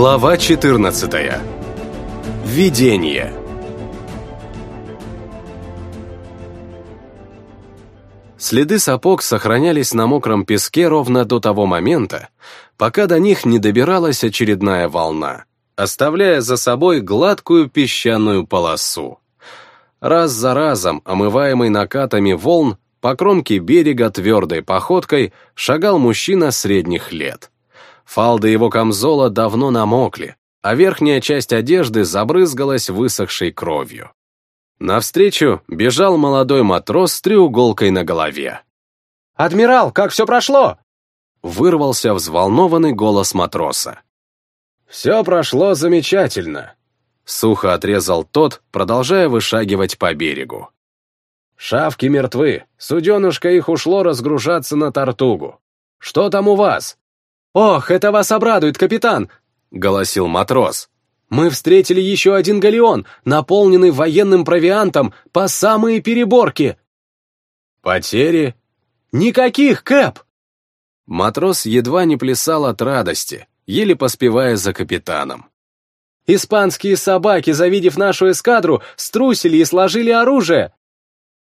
Глава 14. Видение. Следы сапог сохранялись на мокром песке ровно до того момента, пока до них не добиралась очередная волна, оставляя за собой гладкую песчаную полосу. Раз за разом, омываемый накатами волн, по кромке берега твердой походкой шагал мужчина средних лет. Фалды его камзола давно намокли, а верхняя часть одежды забрызгалась высохшей кровью. Навстречу бежал молодой матрос с треуголкой на голове. «Адмирал, как все прошло?» Вырвался взволнованный голос матроса. «Все прошло замечательно», — сухо отрезал тот, продолжая вышагивать по берегу. «Шавки мертвы, суденушка их ушло разгружаться на Тартугу. Что там у вас?» «Ох, это вас обрадует, капитан!» — голосил матрос. «Мы встретили еще один галеон, наполненный военным провиантом по самые переборки!» «Потери?» «Никаких, Кэп!» Матрос едва не плясал от радости, еле поспевая за капитаном. «Испанские собаки, завидев нашу эскадру, струсили и сложили оружие!»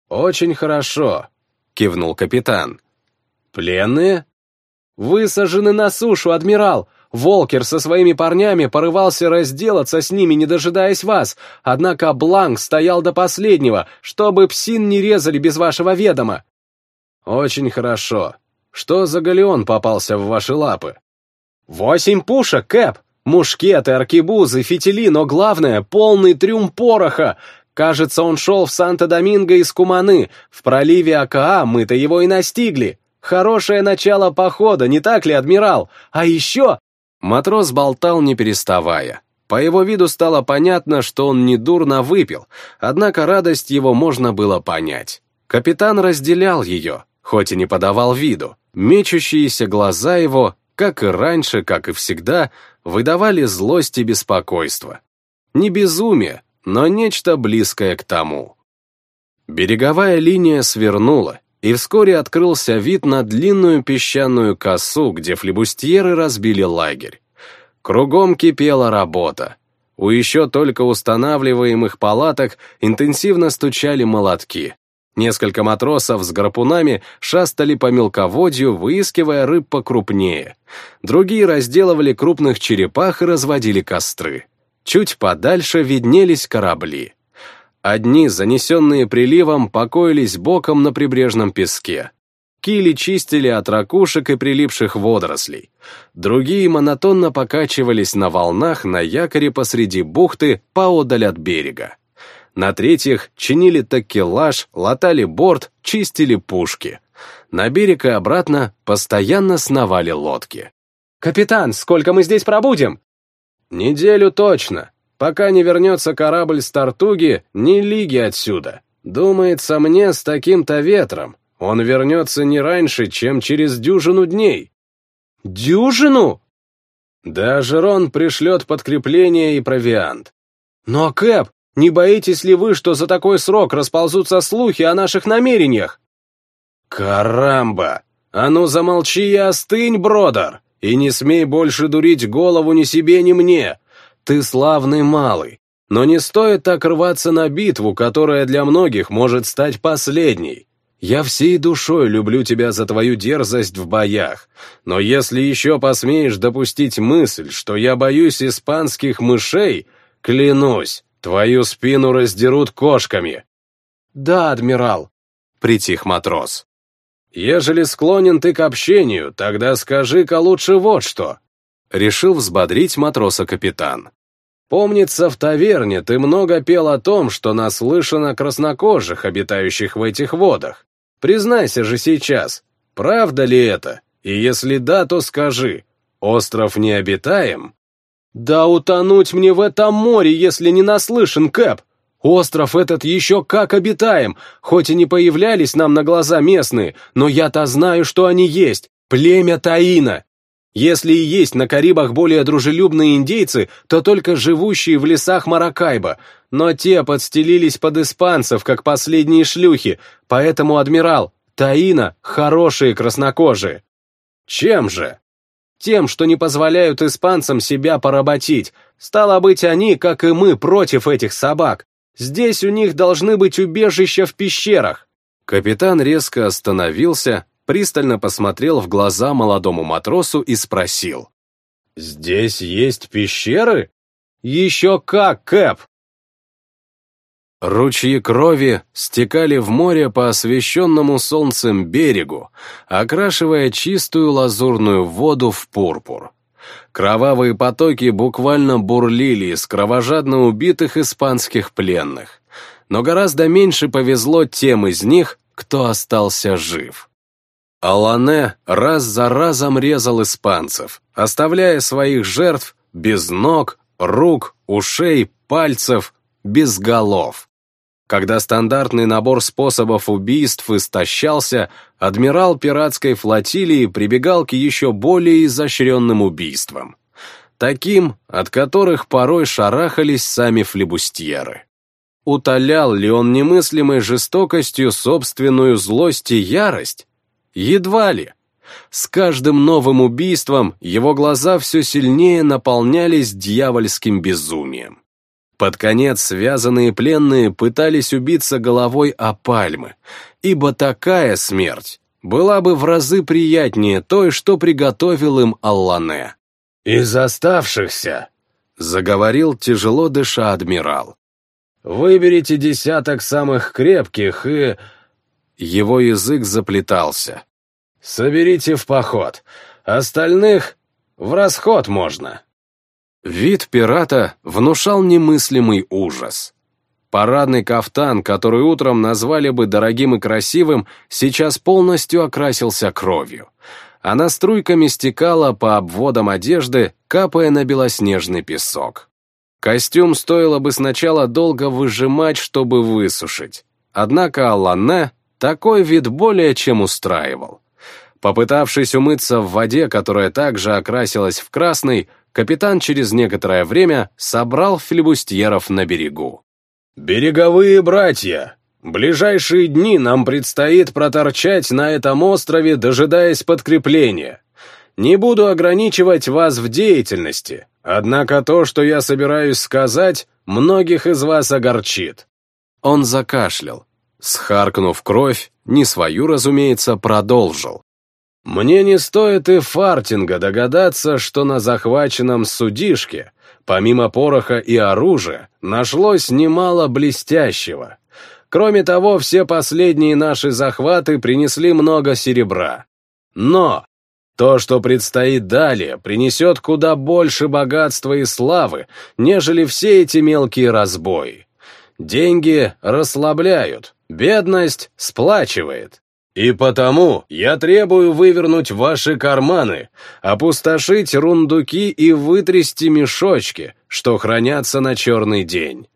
«Очень хорошо», — кивнул капитан. «Пленные?» «Высажены на сушу, адмирал! Волкер со своими парнями порывался разделаться с ними, не дожидаясь вас, однако Бланк стоял до последнего, чтобы псин не резали без вашего ведома». «Очень хорошо. Что за галеон попался в ваши лапы?» «Восемь пушек, Кэп! Мушкеты, аркебузы, фитили, но главное — полный трюм пороха! Кажется, он шел в Санто-Доминго из Куманы, в проливе Акаа мы-то его и настигли!» Хорошее начало похода, не так ли, адмирал? А еще...» Матрос болтал, не переставая. По его виду стало понятно, что он недурно выпил, однако радость его можно было понять. Капитан разделял ее, хоть и не подавал виду. Мечущиеся глаза его, как и раньше, как и всегда, выдавали злость и беспокойство. Не безумие, но нечто близкое к тому. Береговая линия свернула, и вскоре открылся вид на длинную песчаную косу, где флебустьеры разбили лагерь. Кругом кипела работа. У еще только устанавливаемых палаток интенсивно стучали молотки. Несколько матросов с гарпунами шастали по мелководью, выискивая рыб покрупнее. Другие разделывали крупных черепах и разводили костры. Чуть подальше виднелись корабли. Одни, занесенные приливом, покоились боком на прибрежном песке. Кили чистили от ракушек и прилипших водорослей. Другие монотонно покачивались на волнах на якоре посреди бухты поодаль от берега. На третьих чинили такелаж, латали борт, чистили пушки. На берег и обратно постоянно сновали лодки. «Капитан, сколько мы здесь пробудем?» «Неделю точно», Пока не вернется корабль с Тартуги, ни лиги отсюда. Думается мне, с таким-то ветром он вернется не раньше, чем через дюжину дней. Дюжину? Да, Жерон пришлет подкрепление и провиант. Но, Кэп, не боитесь ли вы, что за такой срок расползутся слухи о наших намерениях? Карамба! А ну замолчи и остынь, бродер, и не смей больше дурить голову ни себе, ни мне. Ты славный малый, но не стоит так рваться на битву, которая для многих может стать последней. Я всей душой люблю тебя за твою дерзость в боях, но если еще посмеешь допустить мысль, что я боюсь испанских мышей, клянусь, твою спину раздерут кошками. Да, адмирал, притих матрос. Ежели склонен ты к общению, тогда скажи-ка лучше вот что. Решил взбодрить матроса капитан. Помнится, в таверне ты много пел о том, что наслышано краснокожих, обитающих в этих водах. Признайся же сейчас, правда ли это? И если да, то скажи, остров не обитаем? Да утонуть мне в этом море, если не наслышан, Кэп! Остров этот еще как обитаем, хоть и не появлялись нам на глаза местные, но я-то знаю, что они есть. Племя Таина, если и есть на Карибах более дружелюбные индейцы, то только живущие в лесах Маракайба, но те подстелились под испанцев, как последние шлюхи, поэтому, адмирал, Таина — хорошие краснокожие. Чем же? тем, что не позволяют испанцам себя поработить. Стало быть, они, как и мы, против этих собак. Здесь у них должны быть убежища в пещерах. Капитан резко остановился, пристально посмотрел в глаза молодому матросу и спросил. «Здесь есть пещеры?» «Еще как, Кэп!» Ручьи крови стекали в море по освещенному солнцем берегу, окрашивая чистую лазурную воду в пурпур. Кровавые потоки буквально бурлили из кровожадно убитых испанских пленных. Но гораздо меньше повезло тем из них, кто остался жив. Алане раз за разом резал испанцев, оставляя своих жертв без ног, рук, ушей, пальцев, без голов. Когда стандартный набор способов убийств истощался, адмирал пиратской флотилии прибегал к еще более изощренным убийствам. Таким, от которых порой шарахались сами флебустьеры. Утолял ли он немыслимой жестокостью собственную злость и ярость? Едва ли. С каждым новым убийством его глаза все сильнее наполнялись дьявольским безумием. Под конец связанные пленные пытались убиться головой о пальмы, ибо такая смерть была бы в разы приятнее той, что приготовил им Аллане. «Из оставшихся», — заговорил тяжело дыша адмирал, «выберите десяток самых крепких и...» Его язык заплетался. «Соберите в поход, остальных в расход можно». Вид пирата внушал немыслимый ужас. Парадный кафтан, который утром назвали бы дорогим и красивым, сейчас полностью окрасился кровью. Она струйками стекала по обводам одежды, капая на белоснежный песок. Костюм стоило бы сначала долго выжимать, чтобы высушить. Однако Аллане такой вид более чем устраивал. Попытавшись умыться в воде, которая также окрасилась в красный, капитан через некоторое время собрал флебустьеров на берегу. «Береговые братья, ближайшие дни нам предстоит проторчать на этом острове, дожидаясь подкрепления. Не буду ограничивать вас в деятельности, однако то, что я собираюсь сказать, многих из вас огорчит». Он закашлял. Схаркнув кровь, не свою, разумеется, продолжил. Мне не стоит и фартинга догадаться, что на захваченном судишке, помимо пороха и оружия, нашлось немало блестящего. Кроме того, все последние наши захваты принесли много серебра. Но то, что предстоит далее, принесет куда больше богатства и славы, нежели все эти мелкие разбои. Деньги расслабляют, бедность сплачивает. И потому я требую вывернуть ваши карманы, опустошить рундуки и вытрясти мешочки, что хранятся на черный день.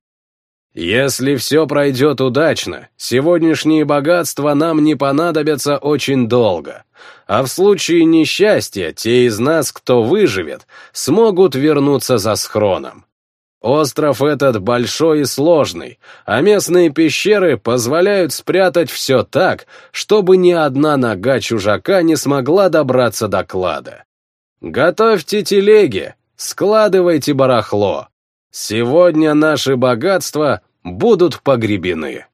Если все пройдет удачно, сегодняшние богатства нам не понадобятся очень долго, а в случае несчастья те из нас, кто выживет, смогут вернуться за схроном. Остров этот большой и сложный, а местные пещеры позволяют спрятать все так, чтобы ни одна нога чужака не смогла добраться до клада. Готовьте телеги, складывайте барахло. Сегодня наши богатства будут погребены.